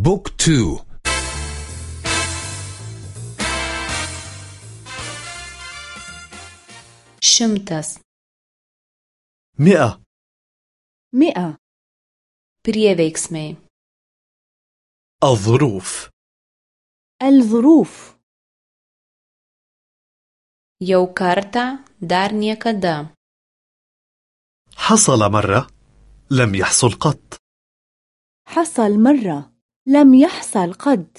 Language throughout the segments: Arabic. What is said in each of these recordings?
بوك تو. šimtas مئة. مئة. prieveiksmiai الظروف. الظروف. jau kartą dar niekada حصل مرة لم يحصل قط. حصل مرة. لم يحصل قد.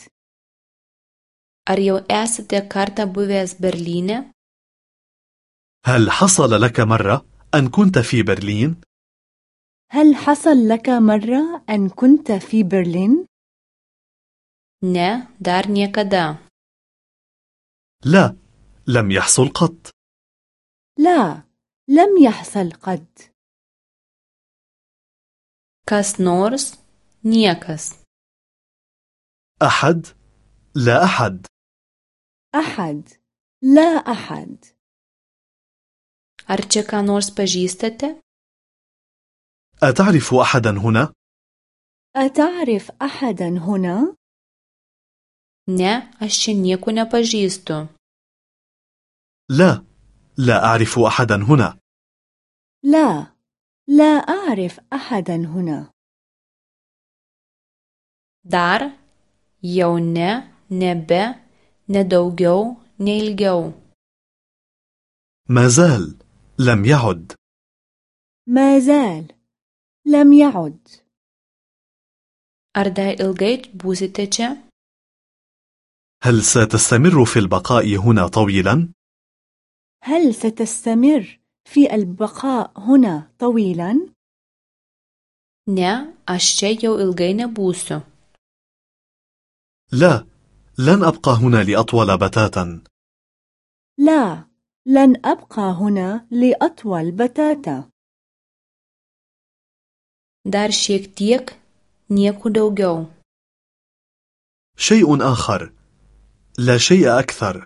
Ar jau esate kartą buvęs berlyne هل حصل لك مرة أن كنت في برلين؟ هل حصل لك مرة أن كنت في برلين؟ ne dar niekada. لا لم يحصل قط. لا لم يحصل قد. Kas nors? Niekas. أحد؟ لا أحد. أحد. لا أحد. Ar čia ką nors pažįstate أتعرف أحدا هنا؟ أتعرف أحدا هنا؟ ne aš čia nieko nepažįstu لا. لا أعرف أحدا هنا. لا. لا أعرف أحدا هنا. Dar jau ne nebe ne daugiau ne ilgiau ما زال لم يعد. ما زال لم يعد. ar dar ilgai būsite čia هل ستستمر في البقاء هنا طويلا؟ هل ستستمر في البقاء هنا طويلا؟ ne aš čia jau ilgai nebūsiu لا لن أبقى هنا لأطول بتاتا. لا لن أبقى هنا لأطول بتاتا. Dar šiek tiek nieko daugiau شيء آخر. لا شيء أكثر.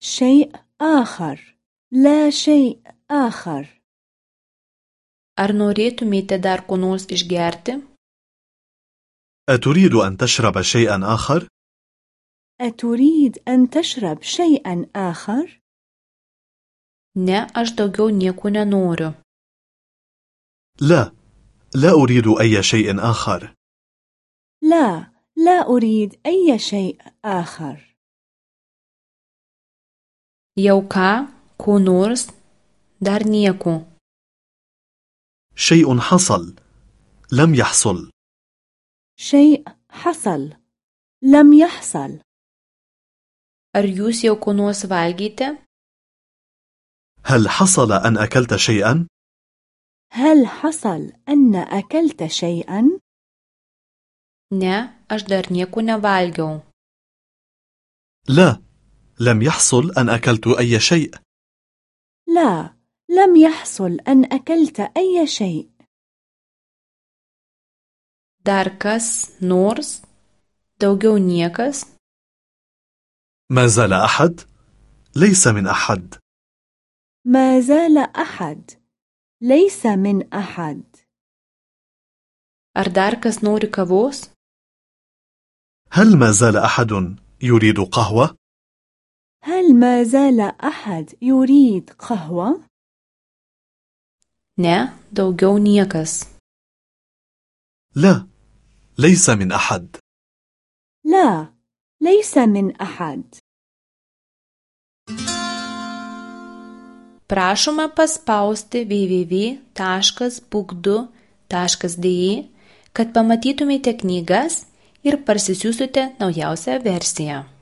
شيء آخر. لا شيء آخر. Ar norėtumėte dar ko nors išgerti أتريد أن تشرب شيئا آخر؟ أتريد أن تشرب شيئا آخر؟ ne aš daugiau nieko nenoriu لا لا أريد أي شيء آخر. لا لا أريد أي شيء آخر. Jau ką ko nors dar nieko شيء حصل لم يحصل. شيء حصل. لم يحصل. Ar jūs jau ko nors valgėte هل حصل أن أكلت شيئا؟ هل حصل أن أكلت شيئا؟ ne aš dar nieko nevalgiau. لا لم يحصل أن أكلت أي شيء. لا لم يحصل أن أكلت أي شيء. Dar kas nors? Daugiau niekas? ما زال أحد؟ ليس من أحد. ما زال أحد. ليس من أحد. Ar dar kas nori kavos? هل ما زال أحد يريد قهوة؟ هل ما زال أحد يريد قهوة؟ ne daugiau niekas. لا ليس من أحد لا ليس من أحد prašoma paspausti www.book2.de kad pamatytumėte knygas ir parsisiųstumėte naujausią versiją